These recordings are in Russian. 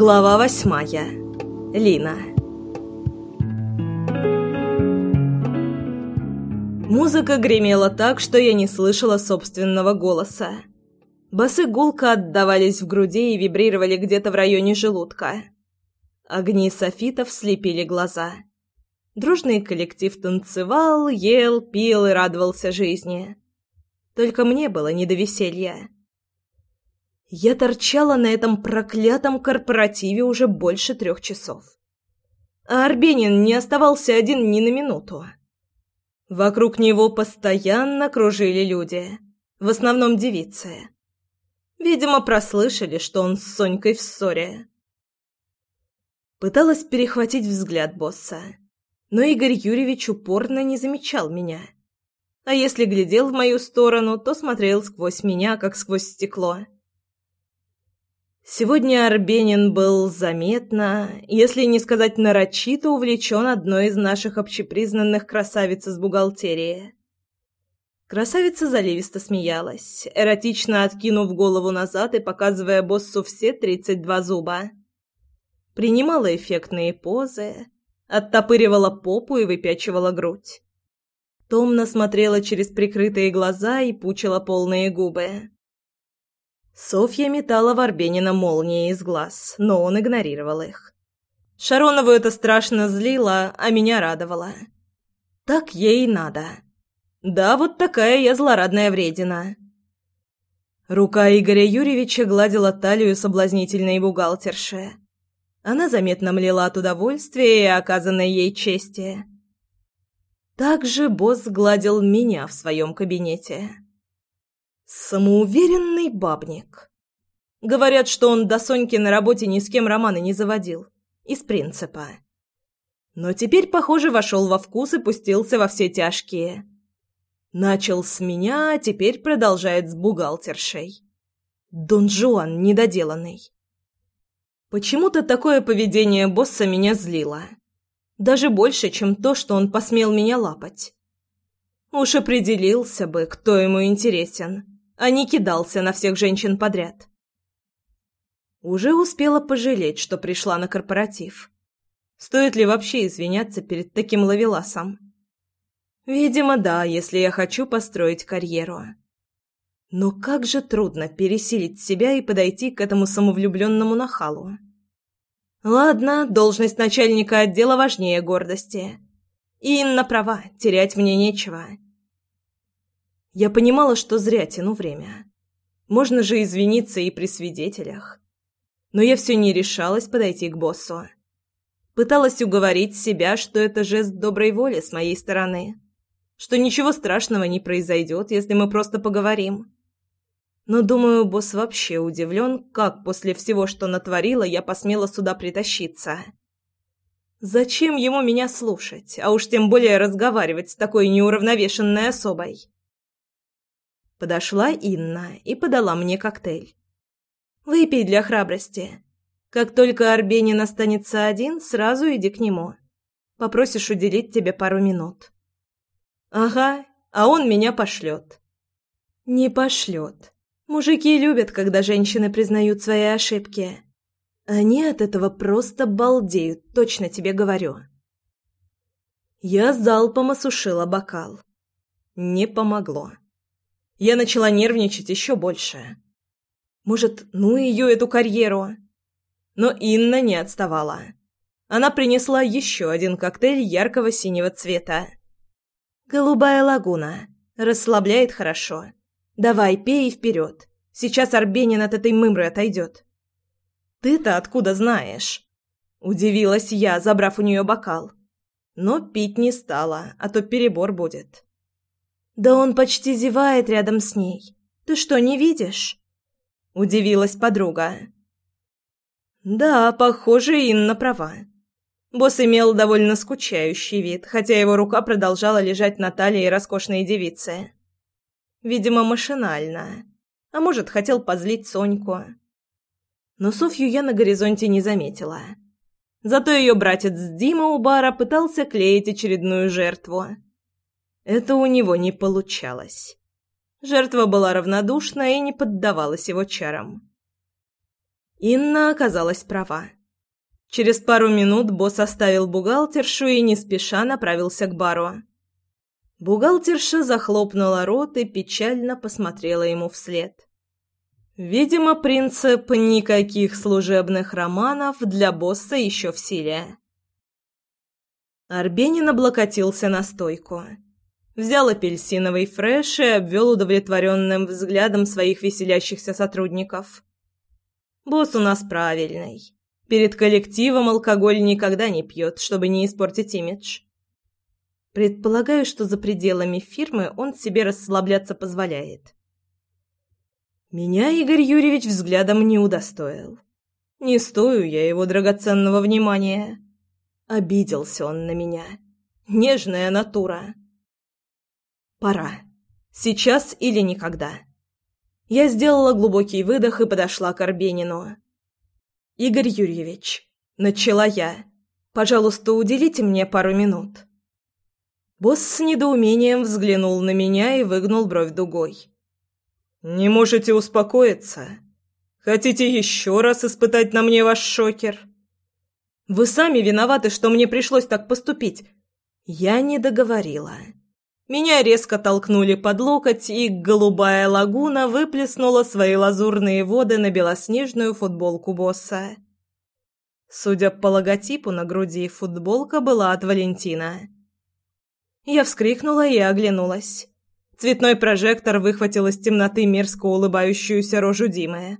Глава восьмая. Лина. Музыка гремела так, что я не слышала собственного голоса. Басы гулко отдавались в груди и вибрировали где-то в районе желудка. Огни софитов слепили глаза. Дружный коллектив танцевал, ел, пил и радовался жизни. Только мне было не до веселья. Я торчала на этом проклятом корпоративе уже больше трех часов. А Арбенин не оставался один ни на минуту. Вокруг него постоянно кружили люди, в основном девицы. Видимо, прослышали, что он с Сонькой в ссоре. Пыталась перехватить взгляд босса, но Игорь Юрьевич упорно не замечал меня. А если глядел в мою сторону, то смотрел сквозь меня, как сквозь стекло. Сегодня Арбенин был заметно, если не сказать нарочито, увлечен одной из наших общепризнанных красавиц из бухгалтерии. Красавица заливисто смеялась, эротично откинув голову назад и показывая боссу все тридцать два зуба. Принимала эффектные позы, оттопыривала попу и выпячивала грудь. Томно смотрела через прикрытые глаза и пучила полные губы. Софья метала Арбенина молнии из глаз, но он игнорировал их. Шаронову это страшно злило, а меня радовало. Так ей надо. Да, вот такая я злорадная вредина. Рука Игоря Юрьевича гладила талию соблазнительной бухгалтерши. Она заметно млела от удовольствия и оказанной ей чести. Также босс гладил меня в своем кабинете. Самоуверенный бабник. Говорят, что он до Соньки на работе ни с кем романа не заводил. Из принципа. Но теперь, похоже, вошел во вкус и пустился во все тяжкие. Начал с меня, а теперь продолжает с бухгалтершей. Дон Жуан недоделанный. Почему-то такое поведение босса меня злило. Даже больше, чем то, что он посмел меня лапать. Уж определился бы, кто ему интересен а не кидался на всех женщин подряд. Уже успела пожалеть, что пришла на корпоратив. Стоит ли вообще извиняться перед таким ловеласом? Видимо, да, если я хочу построить карьеру. Но как же трудно пересилить себя и подойти к этому самовлюбленному нахалу. Ладно, должность начальника отдела важнее гордости. Инна права, терять мне нечего. Я понимала, что зря тяну время. Можно же извиниться и при свидетелях. Но я все не решалась подойти к боссу. Пыталась уговорить себя, что это жест доброй воли с моей стороны. Что ничего страшного не произойдет, если мы просто поговорим. Но, думаю, босс вообще удивлен, как после всего, что натворила, я посмела сюда притащиться. Зачем ему меня слушать, а уж тем более разговаривать с такой неуравновешенной особой? Подошла Инна и подала мне коктейль. «Выпей для храбрости. Как только Арбенин останется один, сразу иди к нему. Попросишь уделить тебе пару минут». «Ага, а он меня пошлет». «Не пошлет. Мужики любят, когда женщины признают свои ошибки. Они от этого просто балдеют, точно тебе говорю». Я залпом осушила бокал. Не помогло я начала нервничать еще больше. Может, ну ее эту карьеру? Но Инна не отставала. Она принесла еще один коктейль яркого синего цвета. «Голубая лагуна. Расслабляет хорошо. Давай, пей вперед. Сейчас Арбенин от этой мымры отойдет». «Ты-то откуда знаешь?» Удивилась я, забрав у нее бокал. Но пить не стала, а то перебор будет. «Да он почти зевает рядом с ней. Ты что, не видишь?» Удивилась подруга. «Да, похоже, Инна права». Босс имел довольно скучающий вид, хотя его рука продолжала лежать на талии роскошной девицы. Видимо, машинально. А может, хотел позлить Соньку. Но Софью я на горизонте не заметила. Зато ее братец Дима у бара пытался клеить очередную жертву – это у него не получалось. Жертва была равнодушна и не поддавалась его чарам. Инна оказалась права. Через пару минут босс оставил бухгалтершу и не спеша направился к бару. Бухгалтерша захлопнула рот и печально посмотрела ему вслед. Видимо, принцип «никаких служебных романов» для босса еще в силе. Арбенин облокотился на стойку. Взял апельсиновый фреш и обвел удовлетворенным взглядом своих веселящихся сотрудников. «Босс у нас правильный. Перед коллективом алкоголь никогда не пьет, чтобы не испортить имидж. Предполагаю, что за пределами фирмы он себе расслабляться позволяет». Меня Игорь Юрьевич взглядом не удостоил. Не стою я его драгоценного внимания. Обиделся он на меня. Нежная натура. Пора. Сейчас или никогда. Я сделала глубокий выдох и подошла к Арбенину. «Игорь Юрьевич», — начала я, — «пожалуйста, уделите мне пару минут». Босс с недоумением взглянул на меня и выгнул бровь дугой. «Не можете успокоиться? Хотите еще раз испытать на мне ваш шокер?» Вы сами виноваты, что мне пришлось так поступить. Я не договорила. Меня резко толкнули под локоть, и голубая лагуна выплеснула свои лазурные воды на белоснежную футболку босса. Судя по логотипу на груди, футболка была от Валентина. Я вскрикнула и оглянулась. Цветной прожектор выхватил из темноты мерзко улыбающуюся рожу Димы.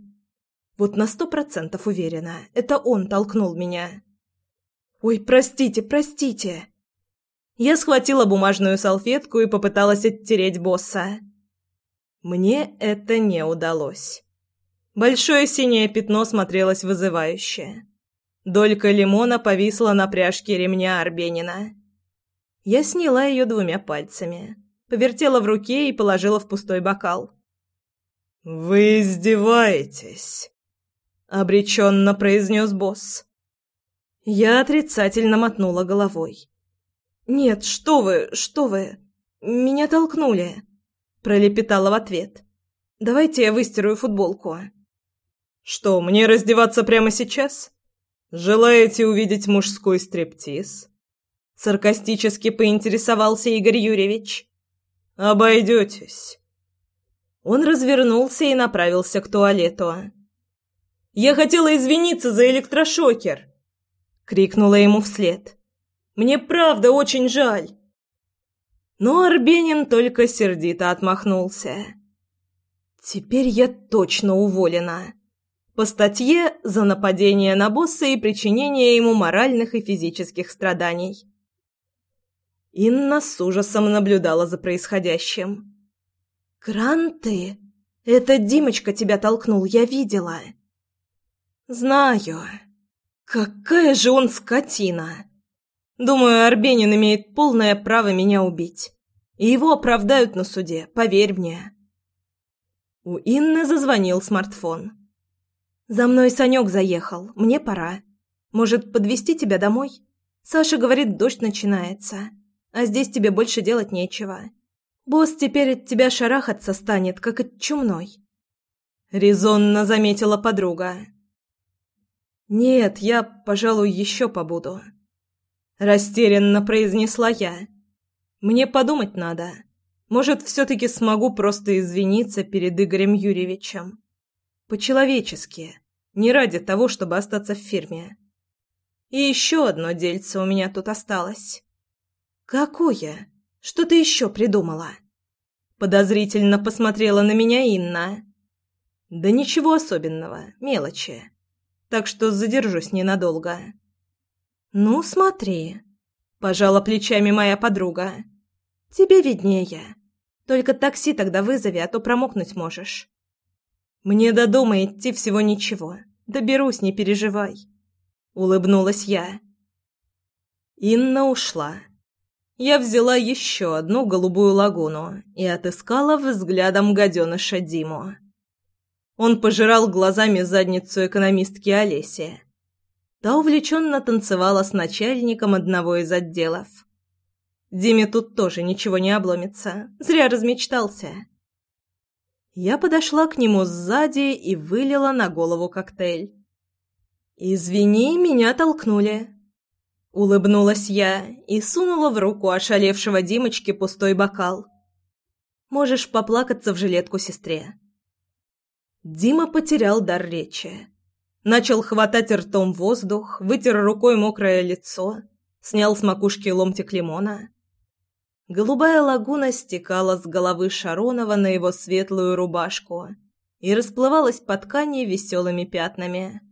Вот на сто процентов уверена, это он толкнул меня. «Ой, простите, простите!» Я схватила бумажную салфетку и попыталась оттереть босса. Мне это не удалось. Большое синее пятно смотрелось вызывающе. Долька лимона повисла на пряжке ремня Арбенина. Я сняла ее двумя пальцами, повертела в руке и положила в пустой бокал. «Вы издеваетесь?» — обреченно произнес босс. Я отрицательно мотнула головой. «Нет, что вы, что вы! Меня толкнули!» Пролепетала в ответ. «Давайте я выстираю футболку». «Что, мне раздеваться прямо сейчас? Желаете увидеть мужской стриптиз?» Саркастически поинтересовался Игорь Юрьевич. «Обойдетесь». Он развернулся и направился к туалету. «Я хотела извиниться за электрошокер!» крикнула ему вслед. Мне правда очень жаль. Но Арбенин только сердито отмахнулся. Теперь я точно уволена. По статье за нападение на босса и причинение ему моральных и физических страданий. Инна с ужасом наблюдала за происходящим. «Гранты? Это Димочка тебя толкнул, я видела». «Знаю», Какая же он скотина! Думаю, Арбенин имеет полное право меня убить. И его оправдают на суде, поверь мне. У Инны зазвонил смартфон. «За мной Санек заехал. Мне пора. Может, подвезти тебя домой? Саша говорит, дождь начинается. А здесь тебе больше делать нечего. Босс теперь от тебя шарахаться станет, как от чумной». Резонно заметила подруга. «Нет, я, пожалуй, еще побуду», — растерянно произнесла я. «Мне подумать надо. Может, все-таки смогу просто извиниться перед Игорем Юрьевичем. По-человечески, не ради того, чтобы остаться в фирме. И еще одно дельце у меня тут осталось». «Какое? Что ты еще придумала?» Подозрительно посмотрела на меня Инна. «Да ничего особенного, мелочи так что задержусь ненадолго». «Ну, смотри», — пожала плечами моя подруга. «Тебе виднее. Только такси тогда вызови, а то промокнуть можешь». «Мне до дома идти всего ничего. Доберусь, не переживай», — улыбнулась я. Инна ушла. Я взяла еще одну голубую лагуну и отыскала взглядом гаденыша Диму. Он пожирал глазами задницу экономистки Олеси. Та увлеченно танцевала с начальником одного из отделов. Диме тут тоже ничего не обломится. Зря размечтался. Я подошла к нему сзади и вылила на голову коктейль. «Извини, меня толкнули». Улыбнулась я и сунула в руку ошалевшего Димочки пустой бокал. «Можешь поплакаться в жилетку сестре». Дима потерял дар речи. Начал хватать ртом воздух, вытер рукой мокрое лицо, снял с макушки ломтик лимона. Голубая лагуна стекала с головы Шаронова на его светлую рубашку и расплывалась по ткани веселыми пятнами.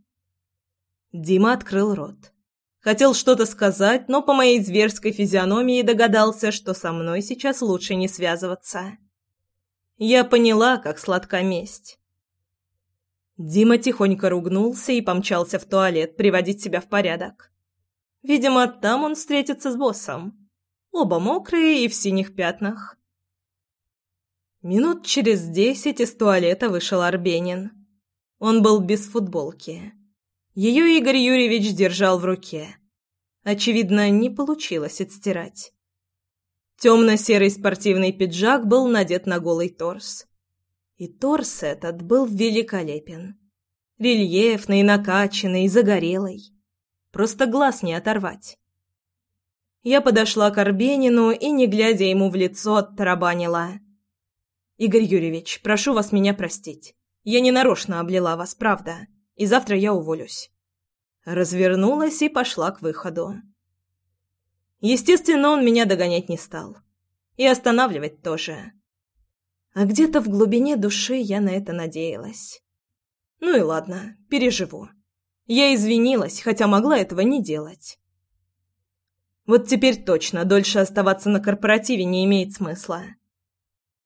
Дима открыл рот. Хотел что-то сказать, но по моей зверской физиономии догадался, что со мной сейчас лучше не связываться. Я поняла, как сладка месть. Дима тихонько ругнулся и помчался в туалет приводить себя в порядок. Видимо, там он встретится с боссом. Оба мокрые и в синих пятнах. Минут через десять из туалета вышел Арбенин. Он был без футболки. Ее Игорь Юрьевич держал в руке. Очевидно, не получилось отстирать. Темно-серый спортивный пиджак был надет на голый торс. И торс этот был великолепен. Рельефный, накачанный, загорелый. Просто глаз не оторвать. Я подошла к Арбенину и, не глядя ему в лицо, оттарабанила. «Игорь Юрьевич, прошу вас меня простить. Я не нарочно облила вас, правда и завтра я уволюсь. Развернулась и пошла к выходу. Естественно, он меня догонять не стал. И останавливать тоже. А где-то в глубине души я на это надеялась. Ну и ладно, переживу. Я извинилась, хотя могла этого не делать. Вот теперь точно дольше оставаться на корпоративе не имеет смысла.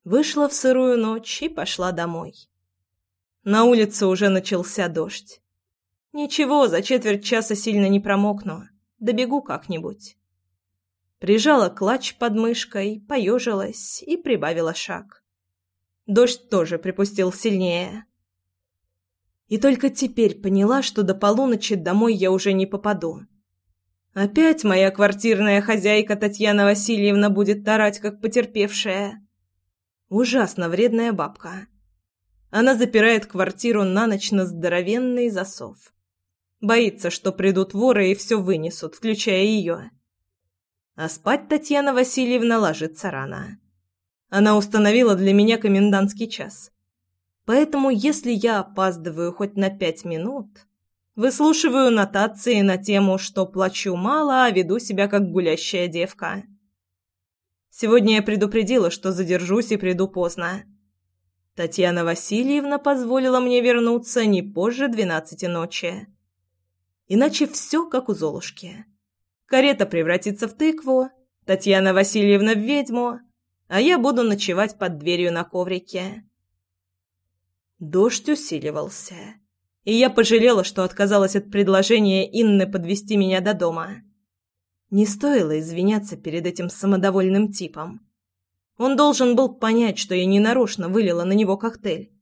Вышла в сырую ночь и пошла домой. На улице уже начался дождь. Ничего, за четверть часа сильно не промокну. Добегу как-нибудь. Прижала клатч под мышкой, поежилась и прибавила шаг. Дождь тоже припустил сильнее. И только теперь поняла, что до полуночи домой я уже не попаду. Опять моя квартирная хозяйка Татьяна Васильевна будет тарать, как потерпевшая. Ужасно вредная бабка. Она запирает квартиру на ночь на здоровенный засов. Боится, что придут воры и все вынесут, включая ее. А спать Татьяна Васильевна ложится рано. Она установила для меня комендантский час. Поэтому, если я опаздываю хоть на пять минут, выслушиваю нотации на тему, что плачу мало, а веду себя как гулящая девка. Сегодня я предупредила, что задержусь и приду поздно. Татьяна Васильевна позволила мне вернуться не позже двенадцати ночи. Иначе все как у Золушки. Карета превратится в тыкву, Татьяна Васильевна в ведьму, а я буду ночевать под дверью на коврике. Дождь усиливался, и я пожалела, что отказалась от предложения Инны подвести меня до дома. Не стоило извиняться перед этим самодовольным типом. Он должен был понять, что я ненарочно вылила на него коктейль.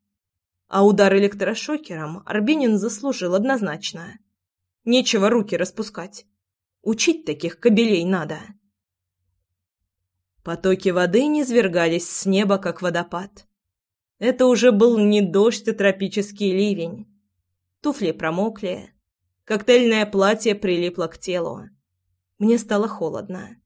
А удар электрошокером Арбинин заслужил однозначно. Нечего руки распускать. Учить таких кобелей надо. Потоки воды низвергались с неба, как водопад. Это уже был не дождь, а тропический ливень. Туфли промокли. Коктейльное платье прилипло к телу. Мне стало холодно.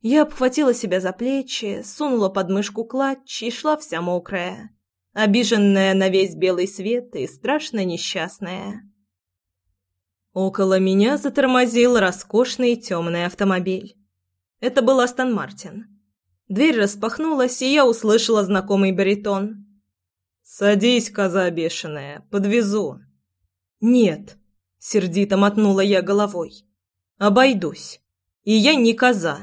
Я обхватила себя за плечи, сунула под мышку клатч и шла вся мокрая, обиженная на весь белый свет и страшно несчастная. Около меня затормозил роскошный темный автомобиль. Это был Астон Мартин. Дверь распахнулась, и я услышала знакомый баритон. «Садись, коза бешеная, подвезу». «Нет», — сердито мотнула я головой. «Обойдусь. И я не коза».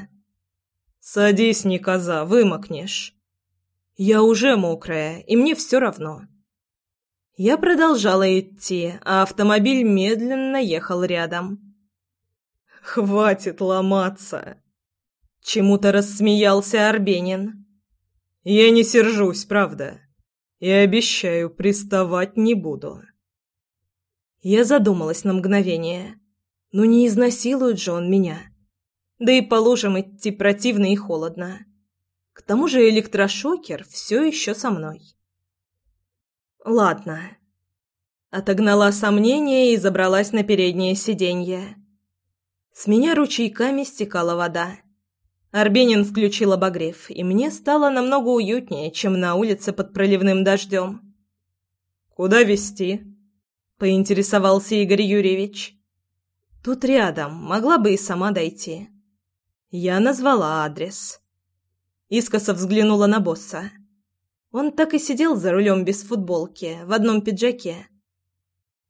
«Садись, не коза, вымокнешь». «Я уже мокрая, и мне все равно». Я продолжала идти, а автомобиль медленно ехал рядом. «Хватит ломаться!» Чему-то рассмеялся Арбенин. «Я не сержусь, правда. И обещаю, приставать не буду». Я задумалась на мгновение. «Ну не изнасилует же он меня?» Да и по лужам идти противно и холодно. К тому же электрошокер все еще со мной. Ладно. Отогнала сомнения и забралась на переднее сиденье. С меня ручейками стекала вода. Арбенин включил обогрев, и мне стало намного уютнее, чем на улице под проливным дождем. «Куда везти?» — поинтересовался Игорь Юрьевич. «Тут рядом, могла бы и сама дойти». Я назвала адрес. Искоса взглянула на босса. Он так и сидел за рулем без футболки, в одном пиджаке.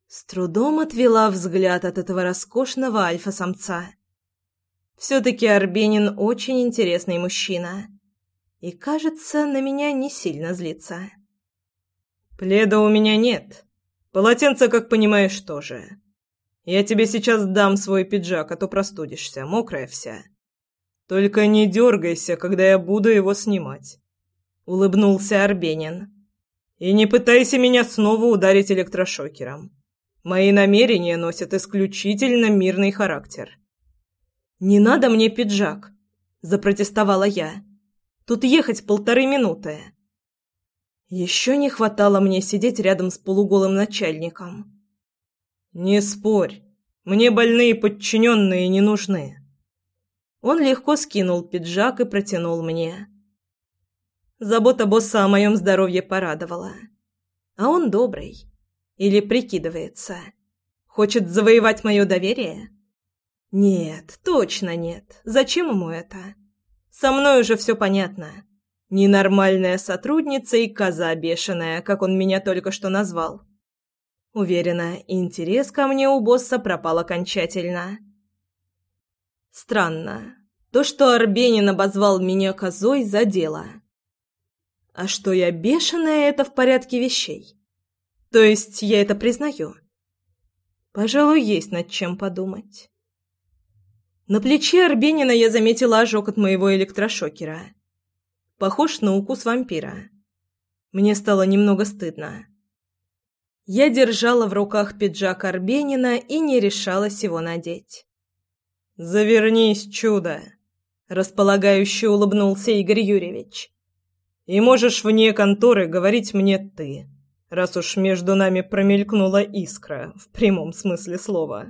С трудом отвела взгляд от этого роскошного альфа-самца. Все-таки Арбенин очень интересный мужчина. И, кажется, на меня не сильно злится. «Пледа у меня нет. Полотенца, как понимаешь, тоже. Я тебе сейчас дам свой пиджак, а то простудишься, мокрая вся. Только не дергайся, когда я буду его снимать», — улыбнулся Арбенин. «И не пытайся меня снова ударить электрошокером. Мои намерения носят исключительно мирный характер». «Не надо мне пиджак», — запротестовала я. «Тут ехать полторы минуты». Еще не хватало мне сидеть рядом с полуголым начальником. «Не спорь. Мне больные подчиненные не нужны». Он легко скинул пиджак и протянул мне. Забота босса о моем здоровье порадовала. А он добрый. Или прикидывается. Хочет завоевать мое доверие? Нет, точно нет. Зачем ему это? Со мной уже все понятно. Ненормальная сотрудница и коза бешеная, как он меня только что назвал. Уверена, интерес ко мне у босса пропал окончательно. Странно. То, что Арбенин обозвал меня козой, задело. А что я бешеная, это в порядке вещей. То есть я это признаю. Пожалуй, есть над чем подумать. На плече Арбенина я заметила ожог от моего электрошокера. Похож на укус вампира. Мне стало немного стыдно. Я держала в руках пиджак Арбенина и не решалась его надеть. «Завернись, чудо!» — располагающе улыбнулся Игорь Юрьевич. «И можешь вне конторы говорить мне «ты», раз уж между нами промелькнула искра в прямом смысле слова».